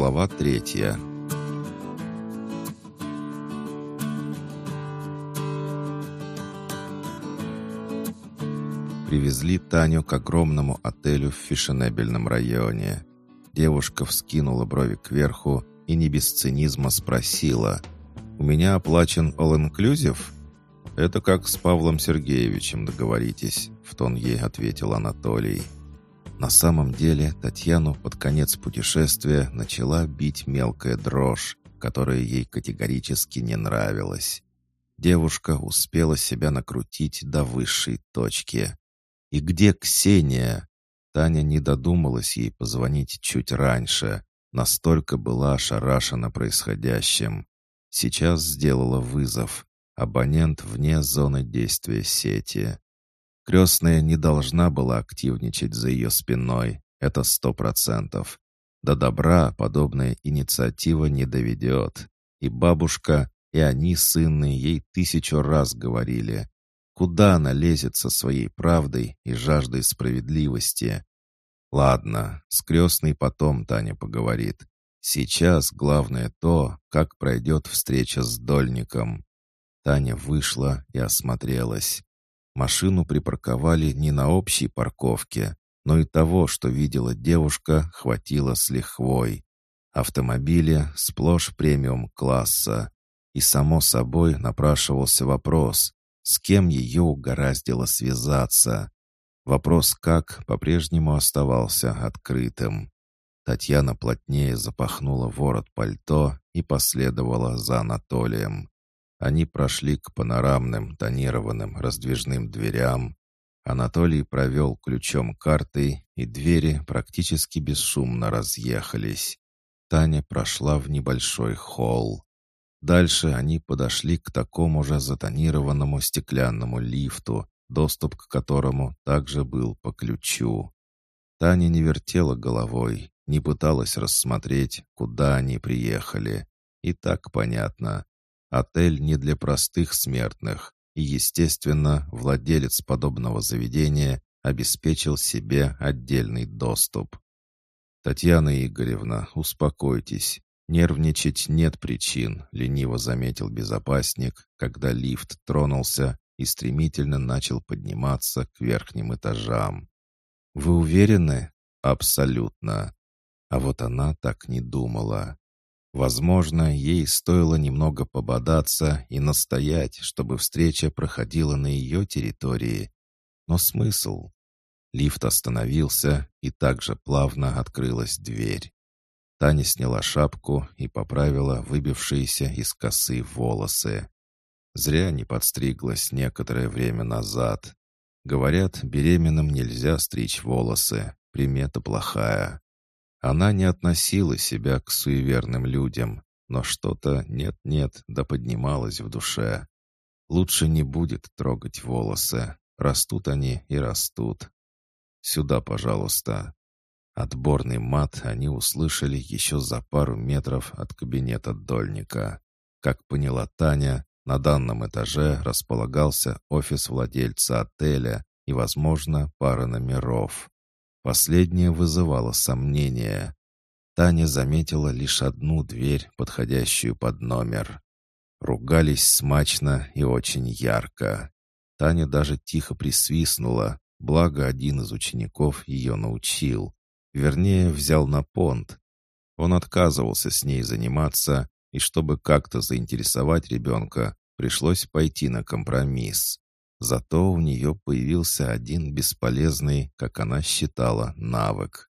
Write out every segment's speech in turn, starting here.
Глава третья. Привезли Таню к огромному отелю в фешенебельном районе. Девушка вскинула брови кверху и не без цинизма спросила. «У меня оплачен all-inclusive?» «Это как с Павлом Сергеевичем договоритесь», — в тон ей ответил Анатолий. На самом деле Татьяну под конец путешествия начала бить мелкая дрожь, которая ей категорически не нравилась. Девушка успела себя накрутить до высшей точки. «И где Ксения?» Таня не додумалась ей позвонить чуть раньше, настолько была ошарашена происходящим. Сейчас сделала вызов. Абонент вне зоны действия сети. Крестная не должна была активничать за ее спиной, это сто процентов. До добра подобная инициатива не доведет. И бабушка, и они с Инной ей тысячу раз говорили, куда она лезет со своей правдой и жаждой справедливости. Ладно, с крестной потом Таня поговорит. Сейчас главное то, как пройдет встреча с Дольником. Таня вышла и осмотрелась. Машину припарковали не на общей парковке, но и того, что видела девушка, хватило с лихвой. Автомобили сплошь премиум-класса. И, само собой, напрашивался вопрос, с кем ее угораздило связаться. Вопрос «как» по-прежнему оставался открытым. Татьяна плотнее запахнула ворот пальто и последовала за Анатолием. Они прошли к панорамным, тонированным, раздвижным дверям. Анатолий провел ключом карты, и двери практически бесшумно разъехались. Таня прошла в небольшой холл. Дальше они подошли к такому же затонированному стеклянному лифту, доступ к которому также был по ключу. Таня не вертела головой, не пыталась рассмотреть, куда они приехали. И так понятно. Отель не для простых смертных, и, естественно, владелец подобного заведения обеспечил себе отдельный доступ. «Татьяна Игоревна, успокойтесь. Нервничать нет причин», — лениво заметил безопасник, когда лифт тронулся и стремительно начал подниматься к верхним этажам. «Вы уверены?» «Абсолютно». А вот она так не думала. Возможно, ей стоило немного пободаться и настоять, чтобы встреча проходила на ее территории. Но смысл? Лифт остановился, и также плавно открылась дверь. Таня сняла шапку и поправила выбившиеся из косы волосы. Зря не подстриглась некоторое время назад. Говорят, беременным нельзя стричь волосы, примета плохая. Она не относила себя к суеверным людям, но что-то нет-нет да поднималось в душе. Лучше не будет трогать волосы. Растут они и растут. Сюда, пожалуйста. Отборный мат они услышали еще за пару метров от кабинета дольника. Как поняла Таня, на данном этаже располагался офис владельца отеля и, возможно, пара номеров. Последнее вызывало сомнения. Таня заметила лишь одну дверь, подходящую под номер. Ругались смачно и очень ярко. Таня даже тихо присвистнула, благо один из учеников ее научил. Вернее, взял на понт. Он отказывался с ней заниматься, и чтобы как-то заинтересовать ребенка, пришлось пойти на компромисс. Зато у нее появился один бесполезный, как она считала, навык.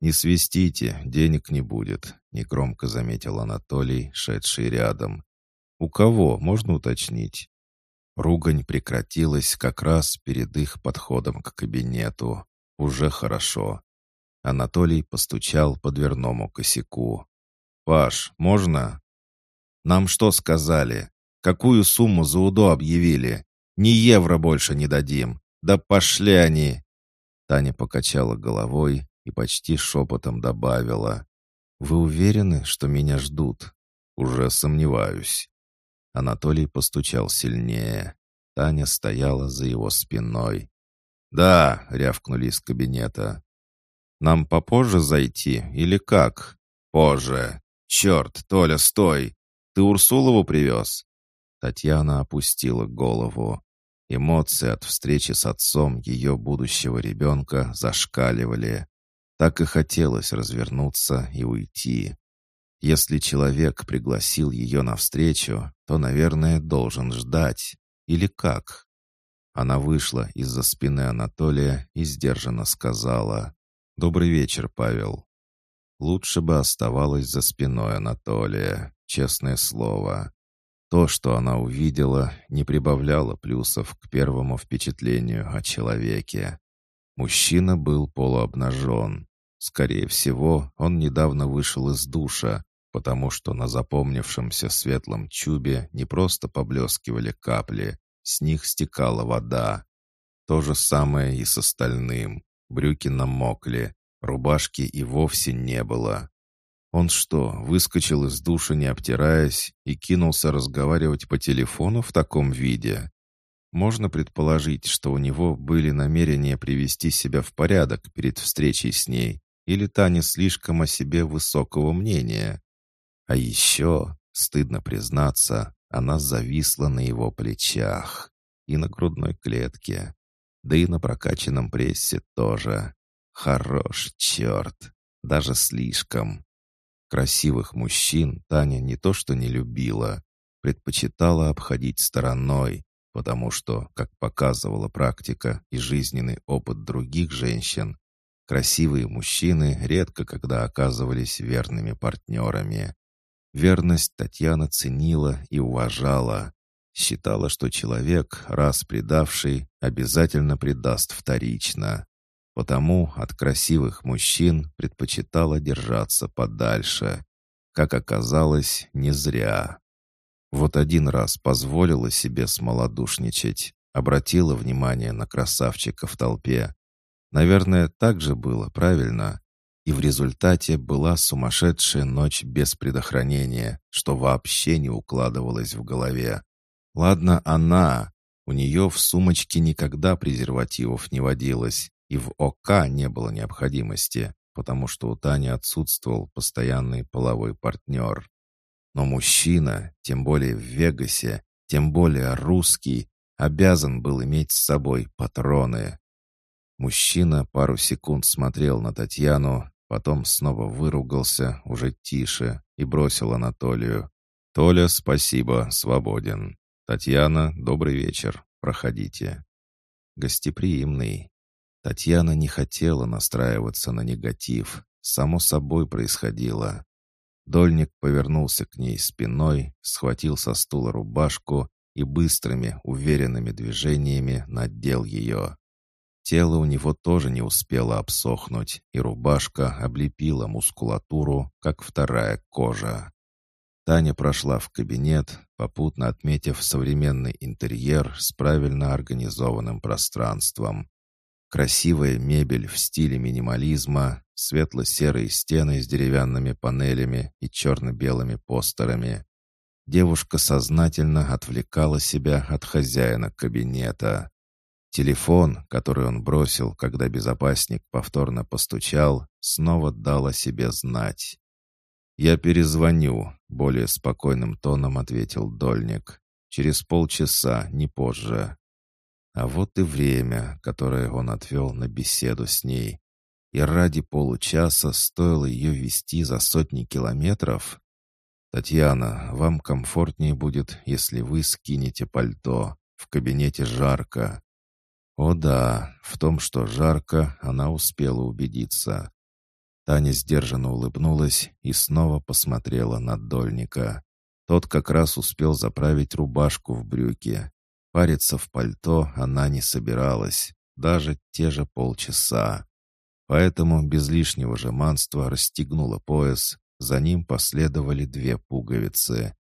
«Не свистите, денег не будет», — негромко заметил Анатолий, шедший рядом. «У кого, можно уточнить?» Ругань прекратилась как раз перед их подходом к кабинету. Уже хорошо. Анатолий постучал по дверному косяку. «Паш, можно?» «Нам что сказали? Какую сумму за УДО объявили? Ни евро больше не дадим. Да пошли они!» Таня покачала головой и почти шепотом добавила. «Вы уверены, что меня ждут?» «Уже сомневаюсь». Анатолий постучал сильнее. Таня стояла за его спиной. «Да», — рявкнули из кабинета. «Нам попозже зайти или как?» «Позже! Черт, Толя, стой! Ты Урсулову привез?» Татьяна опустила голову. Эмоции от встречи с отцом ее будущего ребенка зашкаливали. Так и хотелось развернуться и уйти. Если человек пригласил ее навстречу, то, наверное, должен ждать. Или как? Она вышла из-за спины Анатолия и сдержанно сказала «Добрый вечер, Павел». Лучше бы оставалась за спиной Анатолия, честное слово. То, что она увидела, не прибавляло плюсов к первому впечатлению о человеке. Мужчина был полуобнажен. Скорее всего, он недавно вышел из душа, потому что на запомнившемся светлом чубе не просто поблескивали капли, с них стекала вода. То же самое и с остальным. Брюки намокли, рубашки и вовсе не было. Он что, выскочил из душа, не обтираясь, и кинулся разговаривать по телефону в таком виде? Можно предположить, что у него были намерения привести себя в порядок перед встречей с ней, или та не слишком о себе высокого мнения. А еще, стыдно признаться, она зависла на его плечах и на грудной клетке, да и на прокачанном прессе тоже. Хорош, черт, даже слишком. Красивых мужчин Таня не то что не любила, предпочитала обходить стороной, потому что, как показывала практика и жизненный опыт других женщин, красивые мужчины редко когда оказывались верными партнерами. Верность Татьяна ценила и уважала. Считала, что человек, раз предавший, обязательно предаст вторично. Потому от красивых мужчин предпочитала держаться подальше. Как оказалось, не зря. Вот один раз позволила себе смолодушничать, обратила внимание на красавчика в толпе. Наверное, так же было, правильно? И в результате была сумасшедшая ночь без предохранения, что вообще не укладывалось в голове. Ладно, она. У нее в сумочке никогда презервативов не водилось, и в ОК не было необходимости, потому что у Тани отсутствовал постоянный половой партнер. Но мужчина, тем более в Вегасе, тем более русский, обязан был иметь с собой патроны. Мужчина пару секунд смотрел на Татьяну, Потом снова выругался, уже тише, и бросил Анатолию. «Толя, спасибо, свободен. Татьяна, добрый вечер. Проходите». Гостеприимный. Татьяна не хотела настраиваться на негатив. Само собой происходило. Дольник повернулся к ней спиной, схватил со стула рубашку и быстрыми, уверенными движениями надел ее. Тело у него тоже не успело обсохнуть, и рубашка облепила мускулатуру, как вторая кожа. Таня прошла в кабинет, попутно отметив современный интерьер с правильно организованным пространством. Красивая мебель в стиле минимализма, светло-серые стены с деревянными панелями и черно-белыми постерами. Девушка сознательно отвлекала себя от хозяина кабинета. Телефон, который он бросил, когда безопасник повторно постучал, снова дал о себе знать. «Я перезвоню», — более спокойным тоном ответил Дольник. «Через полчаса, не позже». А вот и время, которое он отвел на беседу с ней. И ради получаса стоило ее вести за сотни километров. «Татьяна, вам комфортнее будет, если вы скинете пальто. В кабинете жарко. О да, в том, что жарко, она успела убедиться. Таня сдержанно улыбнулась и снова посмотрела на Дольника. Тот как раз успел заправить рубашку в брюки. Париться в пальто она не собиралась, даже те же полчаса. Поэтому без лишнего жеманства расстегнула пояс, за ним последовали две пуговицы.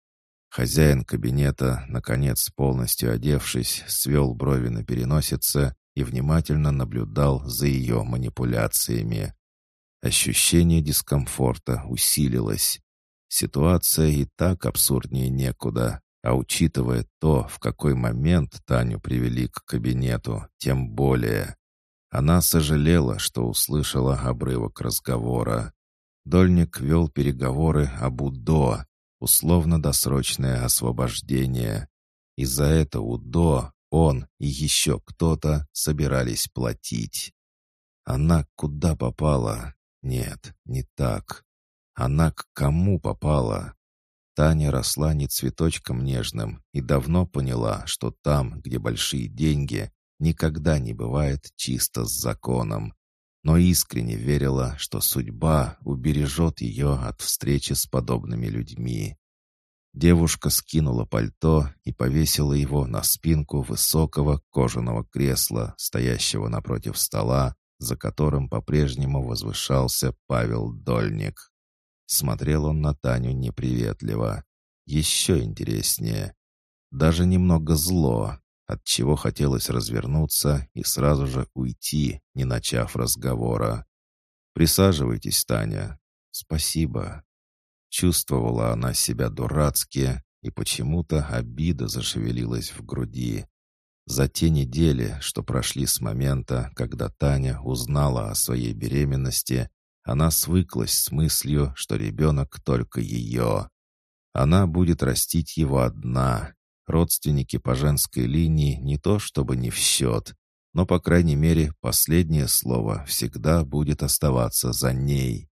Хозяин кабинета, наконец полностью одевшись, свел брови на переносице и внимательно наблюдал за ее манипуляциями. Ощущение дискомфорта усилилось. Ситуация и так абсурднее некуда, а учитывая то, в какой момент Таню привели к кабинету, тем более. Она сожалела, что услышала обрывок разговора. Дольник вел переговоры об УДО, условно-досрочное освобождение. И за это УДО он и еще кто-то собирались платить. Она куда попала? Нет, не так. Она к кому попала? Таня росла не цветочком нежным и давно поняла, что там, где большие деньги, никогда не бывает чисто с законом. Но искренне верила, что судьба убережет ее от встречи с подобными людьми. Девушка скинула пальто и повесила его на спинку высокого кожаного кресла, стоящего напротив стола, за которым по-прежнему возвышался Павел Дольник. Смотрел он на Таню неприветливо. Еще интереснее. Даже немного зло, от чего хотелось развернуться и сразу же уйти, не начав разговора. «Присаживайтесь, Таня». «Спасибо». Чувствовала она себя дурацки, и почему-то обида зашевелилась в груди. За те недели, что прошли с момента, когда Таня узнала о своей беременности, она свыклась с мыслью, что ребенок только ее. Она будет растить его одна. Родственники по женской линии не то чтобы не в счет, но, по крайней мере, последнее слово всегда будет оставаться за ней.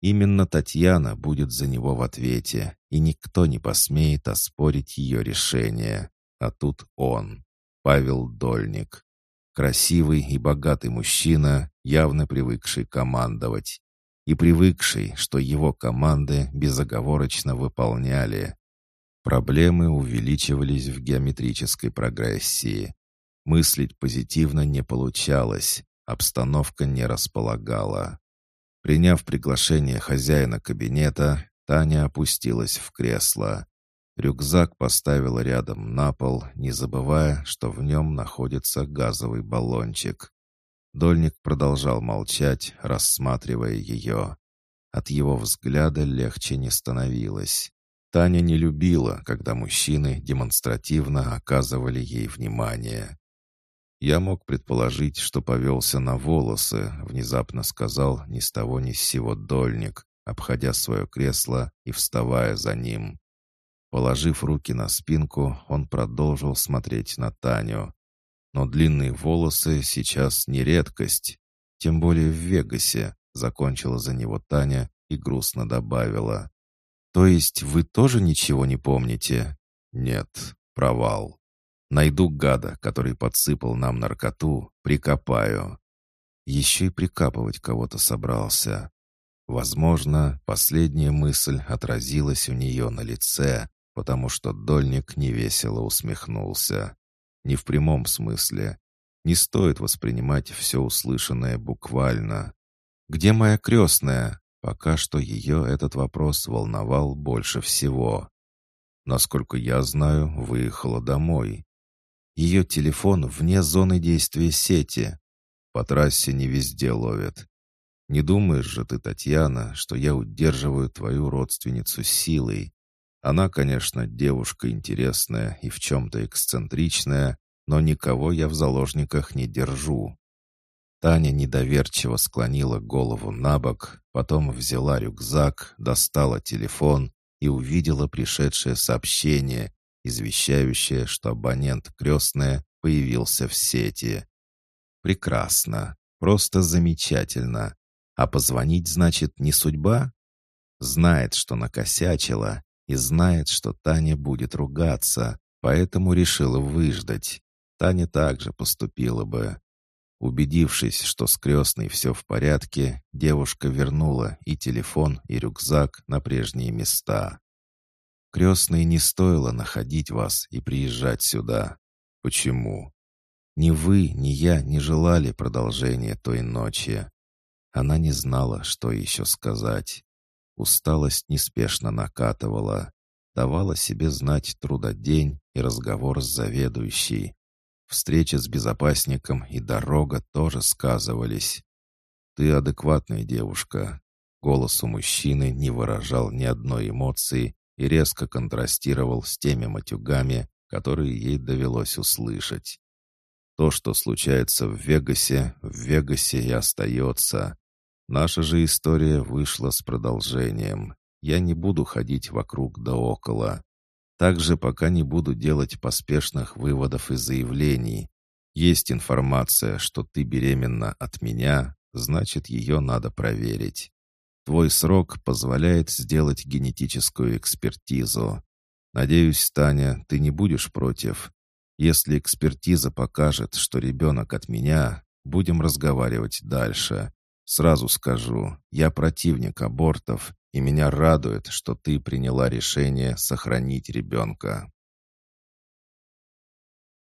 Именно Татьяна будет за него в ответе, и никто не посмеет оспорить ее решение. А тут он, Павел Дольник. Красивый и богатый мужчина, явно привыкший командовать. И привыкший, что его команды безоговорочно выполняли. Проблемы увеличивались в геометрической прогрессии. Мыслить позитивно не получалось, обстановка не располагала. Приняв приглашение хозяина кабинета, Таня опустилась в кресло. Рюкзак поставила рядом на пол, не забывая, что в нем находится газовый баллончик. Дольник продолжал молчать, рассматривая ее. От его взгляда легче не становилось. Таня не любила, когда мужчины демонстративно оказывали ей внимание. «Я мог предположить, что повелся на волосы», — внезапно сказал ни с того ни с сего дольник, обходя свое кресло и вставая за ним. Положив руки на спинку, он продолжил смотреть на Таню. Но длинные волосы сейчас не редкость, тем более в Вегасе, закончила за него Таня и грустно добавила. «То есть вы тоже ничего не помните?» «Нет, провал». Найду гада, который подсыпал нам наркоту, прикопаю. Еще и прикапывать кого-то собрался. Возможно, последняя мысль отразилась у нее на лице, потому что Дольник невесело усмехнулся. Не в прямом смысле. Не стоит воспринимать все услышанное буквально. «Где моя крестная?» Пока что ее этот вопрос волновал больше всего. Насколько я знаю, выехала домой. Ее телефон вне зоны действия сети. По трассе не везде ловят. Не думаешь же ты, Татьяна, что я удерживаю твою родственницу силой? Она, конечно, девушка интересная и в чем-то эксцентричная, но никого я в заложниках не держу. Таня недоверчиво склонила голову на бок, потом взяла рюкзак, достала телефон и увидела пришедшее сообщение, извещающее, что абонент крестная появился в сети. Прекрасно, просто замечательно. А позвонить, значит, не судьба? Знает, что накосячила, и знает, что Таня будет ругаться, поэтому решила выждать. Таня также поступила бы. Убедившись, что с крестной все в порядке, девушка вернула и телефон, и рюкзак на прежние места. Крестной не стоило находить вас и приезжать сюда. Почему? Ни вы, ни я не желали продолжения той ночи. Она не знала, что еще сказать. Усталость неспешно накатывала. Давала себе знать трудодень и разговор с заведующей. Встреча с безопасником и дорога тоже сказывались. «Ты адекватная девушка». Голос у мужчины не выражал ни одной эмоции, и резко контрастировал с теми матюгами, которые ей довелось услышать. То, что случается в Вегасе, в Вегасе и остается. Наша же история вышла с продолжением. Я не буду ходить вокруг да около. Также пока не буду делать поспешных выводов и заявлений. Есть информация, что ты беременна от меня, значит, ее надо проверить. Твой срок позволяет сделать генетическую экспертизу. Надеюсь, Таня, ты не будешь против. Если экспертиза покажет, что ребенок от меня, будем разговаривать дальше. Сразу скажу, я противник абортов, и меня радует, что ты приняла решение сохранить ребенка.